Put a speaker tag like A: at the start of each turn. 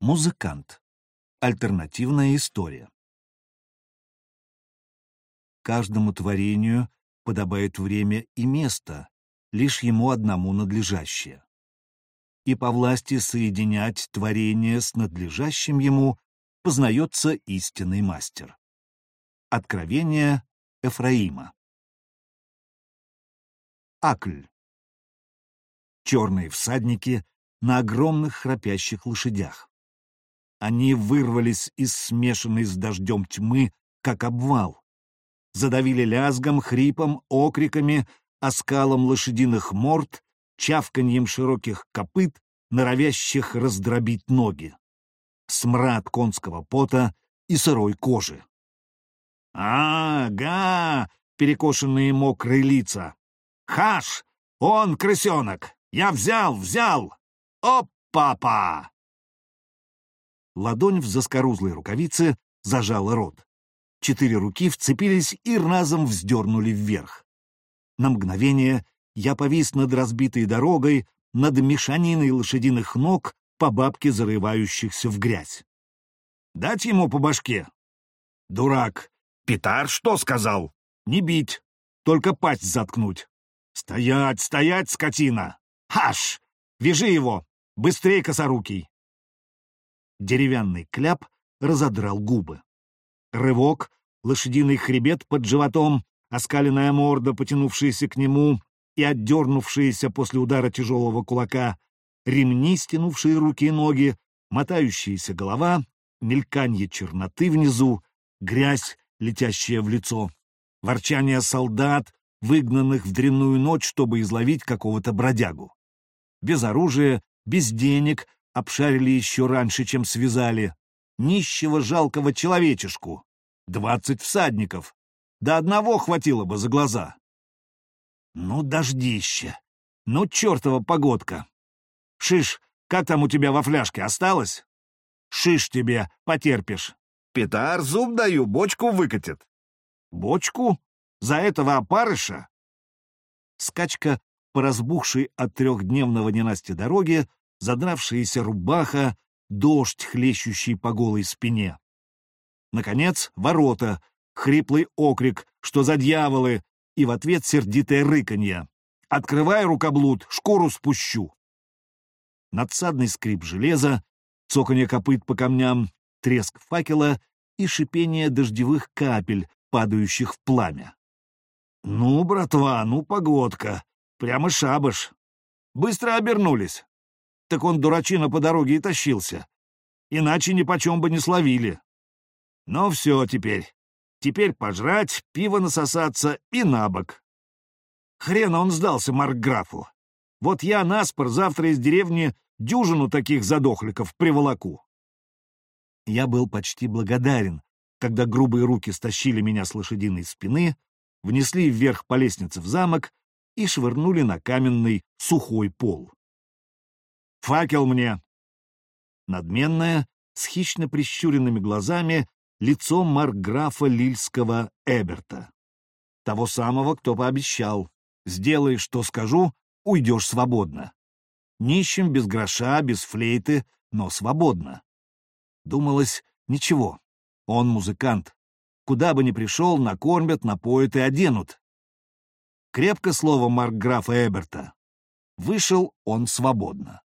A: Музыкант. Альтернативная история. Каждому творению подобает время и место, лишь ему одному надлежащее. И по власти соединять творение с надлежащим ему познается истинный мастер. Откровение Эфраима. Акль. Черные всадники на огромных храпящих лошадях. Они вырвались из смешанной с дождем тьмы, как обвал. Задавили лязгом, хрипом, окриками, оскалом лошадиных морд, чавканьем широких копыт, норовящих раздробить ноги. Смрад конского пота и сырой кожи. «Ага!» — перекошенные мокрые лица. «Хаш! Он крысенок! Я взял, взял! Оп, папа!» Ладонь в заскорузлой рукавице зажала рот. Четыре руки вцепились и разом вздернули вверх. На мгновение я повис над разбитой дорогой, над мешаниной лошадиных ног, по бабке зарывающихся в грязь. «Дать ему по башке?» «Дурак! Питар что сказал? Не бить, только пасть заткнуть!» «Стоять, стоять, скотина! Хаш! Вяжи его! Быстрей, косорукий!» Деревянный кляп разодрал губы. Рывок, лошадиный хребет под животом, оскаленная морда, потянувшаяся к нему и отдернувшаяся после удара тяжелого кулака, ремни, стянувшие руки и ноги, мотающаяся голова, мельканье черноты внизу, грязь, летящая в лицо, ворчание солдат, выгнанных в дрянную ночь, чтобы изловить какого-то бродягу. Без оружия, без денег, обшарили еще раньше, чем связали. Нищего жалкого человечешку. Двадцать всадников. До одного хватило бы за глаза. Ну, дождище. Ну, чертова погодка. Шиш, как там у тебя во фляжке осталось? Шиш тебе, потерпишь.
B: Петар, зуб даю, бочку выкатит.
A: Бочку? За этого опарыша? Скачка по разбухшей от трехдневного ненасти дороге задравшаяся рубаха, дождь, хлещущий по голой спине. Наконец, ворота, хриплый окрик, что за дьяволы, и в ответ сердитое рыканье. «Открывай рукоблуд, шкуру спущу!» Надсадный скрип железа, цоканье копыт по камням, треск факела и шипение дождевых капель, падающих в пламя. «Ну, братва, ну, погодка! Прямо шабаш!» Быстро обернулись так он, дурачина, по дороге и тащился. Иначе ни почем бы не словили. Но все теперь. Теперь пожрать, пиво насосаться и на бок. Хрена он сдался Маркграфу. Вот я наспор завтра из деревни дюжину таких задохликов приволоку. Я был почти благодарен, когда грубые руки стащили меня с лошадиной спины, внесли вверх по лестнице в замок и швырнули на каменный сухой пол. Факел мне!» Надменное, с хищно прищуренными глазами, лицо марграфа Лильского Эберта. Того самого, кто пообещал. «Сделай, что скажу, уйдешь свободно. Нищим, без гроша, без флейты, но свободно». Думалось, ничего, он музыкант. Куда бы ни пришел, накормят, напоят и оденут. Крепко слово маркграфа Эберта. Вышел он свободно.